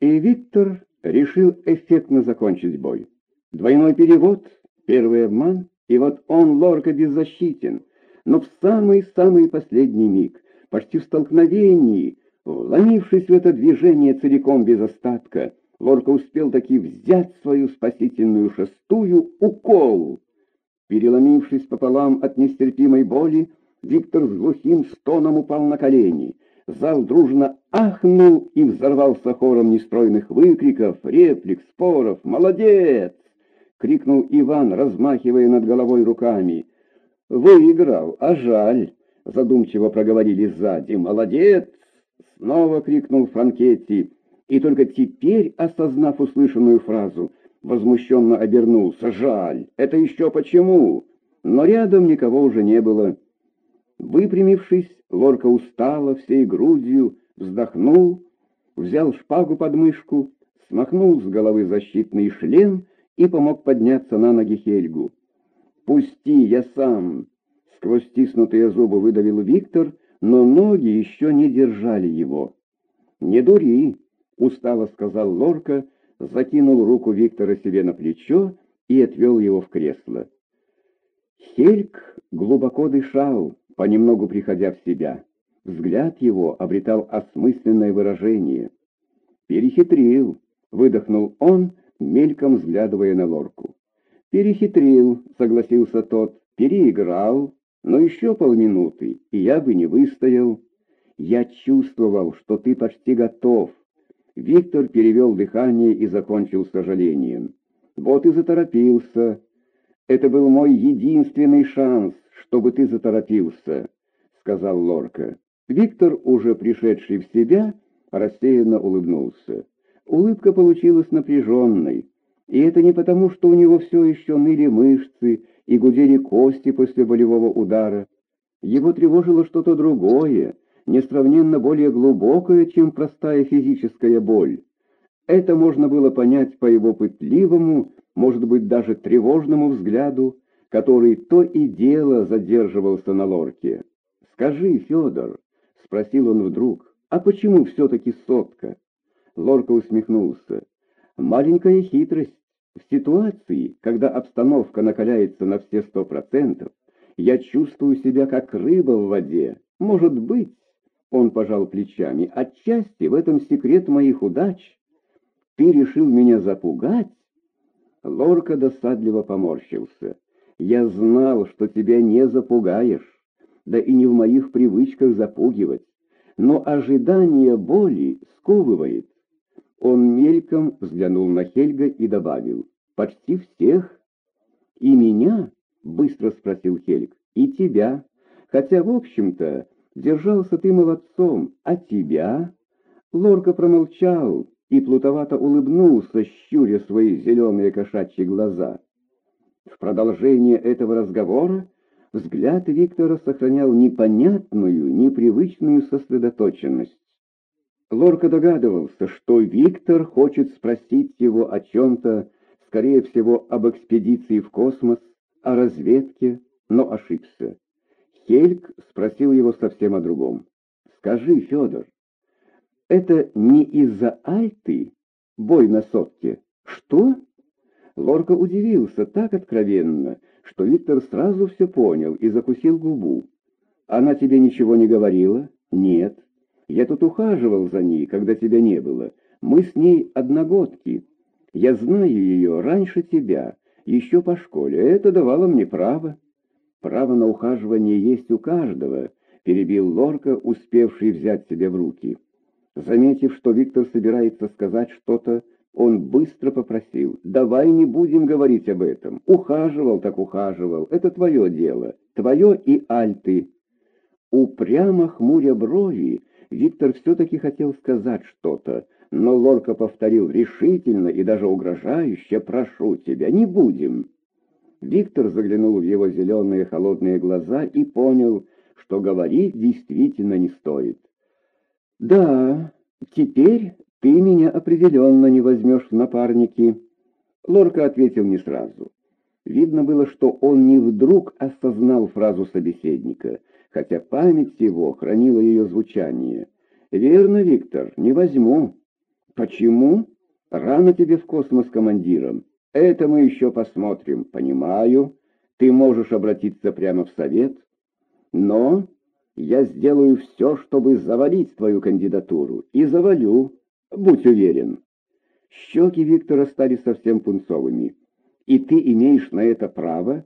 И Виктор решил эффектно закончить бой. Двойной перевод, первый обман, и вот он, Лорка, беззащитен. Но в самый-самый последний миг, почти в столкновении, вломившись в это движение целиком без остатка, Лорка успел таки взять свою спасительную шестую укол. Переломившись пополам от нестерпимой боли, Виктор с глухим стоном упал на колени. Зал дружно ахнул и взорвался хором нестройных выкриков, реплик, споров. «Молодец!» — крикнул Иван, размахивая над головой руками. «Выиграл, а жаль!» — задумчиво проговорили сзади. «Молодец!» — снова крикнул Франкетти. И только теперь, осознав услышанную фразу, возмущенно обернулся. «Жаль! Это еще почему?» Но рядом никого уже не было. Выпрямившись, Лорка устала всей грудью, вздохнул, взял шпагу под мышку, смахнул с головы защитный шлем и помог подняться на ноги Хельгу. «Пусти, я сам!» Сквозь стиснутые зубы выдавил Виктор, но ноги еще не держали его. «Не дури!» — устало сказал Лорка, закинул руку Виктора себе на плечо и отвел его в кресло. Хельг глубоко дышал, понемногу приходя в себя. Взгляд его обретал осмысленное выражение. «Перехитрил», — выдохнул он, мельком взглядывая на лорку. «Перехитрил», — согласился тот, — «переиграл, но еще полминуты, и я бы не выстоял. Я чувствовал, что ты почти готов». Виктор перевел дыхание и закончил сожалением. «Вот и заторопился. Это был мой единственный шанс, чтобы ты заторопился», — сказал Лорка. Виктор, уже пришедший в себя, рассеянно улыбнулся. Улыбка получилась напряженной, и это не потому, что у него все еще ныли мышцы и гудели кости после болевого удара. Его тревожило что-то другое, несравненно более глубокое, чем простая физическая боль. Это можно было понять по его пытливому, может быть, даже тревожному взгляду, который то и дело задерживался на лорке. «Скажи, Федор», — спросил он вдруг, — «а почему все-таки сотка?» Лорка усмехнулся. «Маленькая хитрость. В ситуации, когда обстановка накаляется на все сто процентов, я чувствую себя как рыба в воде. Может быть, — он пожал плечами, — отчасти в этом секрет моих удач. Ты решил меня запугать?» Лорка досадливо поморщился. Я знал, что тебя не запугаешь, да и не в моих привычках запугивать, но ожидание боли сковывает. Он мельком взглянул на Хельга и добавил, «Почти всех». «И меня?» — быстро спросил Хельг. «И тебя. Хотя, в общем-то, держался ты молодцом. А тебя?» Лорка промолчал и плутовато улыбнулся, щуря свои зеленые кошачьи глаза. В продолжение этого разговора взгляд Виктора сохранял непонятную, непривычную сосредоточенность. Лорка догадывался, что Виктор хочет спросить его о чем-то, скорее всего, об экспедиции в космос, о разведке, но ошибся. Хельг спросил его совсем о другом. «Скажи, Федор, это не из-за Альты бой на сотке?» «Что?» Лорка удивился так откровенно, что Виктор сразу все понял и закусил губу. «Она тебе ничего не говорила?» «Нет. Я тут ухаживал за ней, когда тебя не было. Мы с ней одногодки. Я знаю ее раньше тебя, еще по школе. Это давало мне право». «Право на ухаживание есть у каждого», — перебил Лорка, успевший взять себя в руки. Заметив, что Виктор собирается сказать что-то, он быстро попросил, давай не будем говорить об этом. Ухаживал так ухаживал, это твое дело, твое и Альты. Упрямо хмуря брови, Виктор все-таки хотел сказать что-то, но Лорка повторил решительно и даже угрожающе, прошу тебя, не будем. Виктор заглянул в его зеленые холодные глаза и понял, что говорить действительно не стоит. «Да, теперь «Ты меня определенно не возьмешь в напарники». Лорка ответил не сразу. Видно было, что он не вдруг осознал фразу собеседника, хотя память его хранила ее звучание. «Верно, Виктор, не возьму. Почему? Рано тебе в космос командиром. Это мы еще посмотрим. Понимаю, ты можешь обратиться прямо в совет, но я сделаю все, чтобы завалить твою кандидатуру. И завалю, будь уверен. Щеки Виктора стали совсем пунцовыми. И ты имеешь на это право?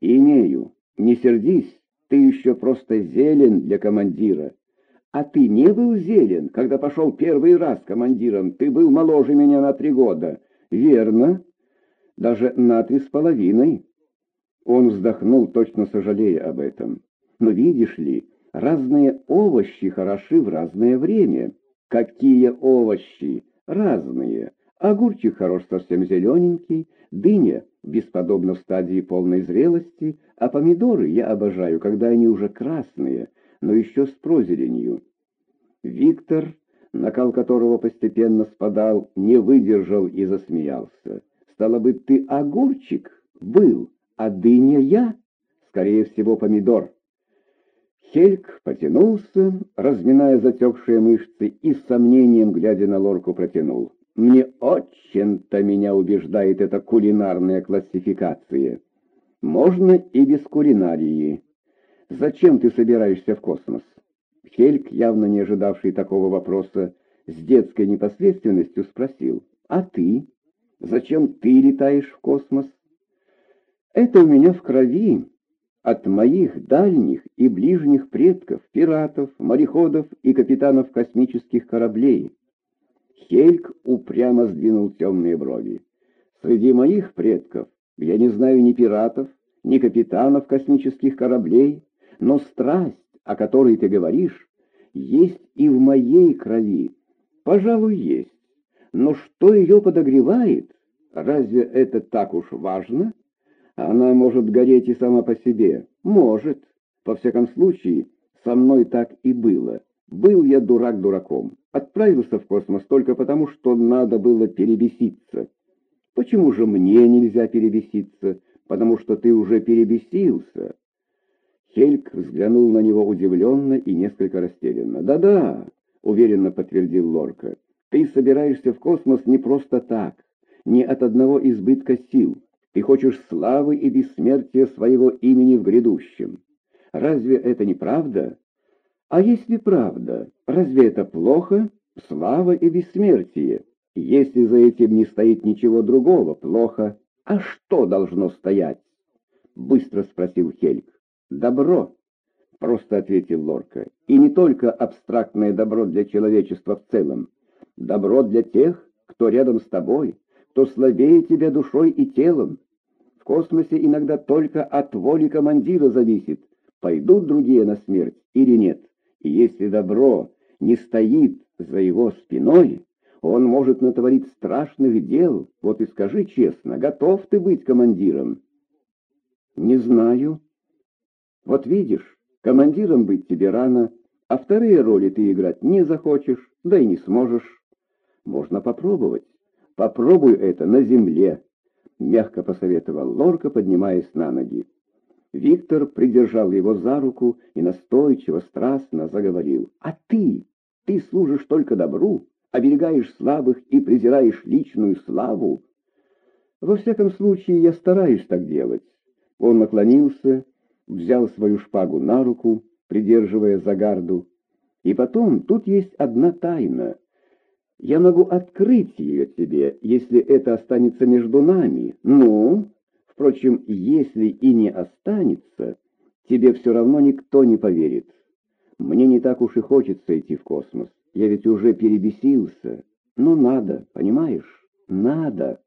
Имею. Не сердись, ты еще просто зелен для командира. А ты не был зелен, когда пошел первый раз командиром. Ты был моложе меня на три года. Верно. Даже на три с половиной. Он вздохнул, точно сожалея об этом. Но видишь ли, разные овощи хороши в разное время. Какие овощи? Разные. Огурчик хорош совсем зелененький, дыня бесподобно в стадии полной зрелости, а помидоры я обожаю, когда они уже красные, но еще с прозеленью. Виктор, накал которого постепенно спадал, не выдержал и засмеялся. «Стало быть, ты огурчик был, а дыня я? Скорее всего, помидор». Хельк потянулся, разминая затекшие мышцы, и с сомнением, глядя на лорку, протянул. «Мне очень-то меня убеждает эта кулинарная классификация. Можно и без кулинарии. Зачем ты собираешься в космос?» Хельк, явно не ожидавший такого вопроса, с детской непосредственностью спросил. «А ты? Зачем ты летаешь в космос?» «Это у меня в крови», от моих дальних и ближних предков, пиратов, мореходов и капитанов космических кораблей. Хельк упрямо сдвинул темные брови. Среди моих предков я не знаю ни пиратов, ни капитанов космических кораблей, но страсть, о которой ты говоришь, есть и в моей крови. Пожалуй, есть. Но что ее подогревает? Разве это так уж важно? Она может гореть и сама по себе. Может. Во всяком случае, со мной так и было. Был я дурак дураком. Отправился в космос только потому, что надо было перебеситься. Почему же мне нельзя перебеситься? Потому что ты уже перебесился. Хельк взглянул на него удивленно и несколько растерянно. «Да-да», — уверенно подтвердил Лорка, — «ты собираешься в космос не просто так, не от одного избытка сил. Ты хочешь славы и бессмертия своего имени в грядущем. Разве это не правда? А если правда, разве это плохо? Слава и бессмертие. Если за этим не стоит ничего другого, плохо. А что должно стоять? Быстро спросил Хельк. Добро, просто ответил Лорка. И не только абстрактное добро для человечества в целом. Добро для тех, кто рядом с тобой, кто слабее тебя душой и телом. В космосе иногда только от воли командира зависит, пойдут другие на смерть или нет. И если добро не стоит за его спиной, он может натворить страшных дел. Вот и скажи честно, готов ты быть командиром? Не знаю. Вот видишь, командиром быть тебе рано, а вторые роли ты играть не захочешь, да и не сможешь. Можно попробовать. Попробуй это на земле, — мягко посоветовал Лорка, поднимаясь на ноги. Виктор придержал его за руку и настойчиво, страстно заговорил. «А ты? Ты служишь только добру, оберегаешь слабых и презираешь личную славу?» «Во всяком случае, я стараюсь так делать». Он наклонился, взял свою шпагу на руку, придерживая за гарду. «И потом, тут есть одна тайна. Я могу открыть ее тебе, если это останется между нами. Ну, впрочем, если и не останется, тебе все равно никто не поверит. Мне не так уж и хочется идти в космос. Я ведь уже перебесился. Но надо, понимаешь? Надо.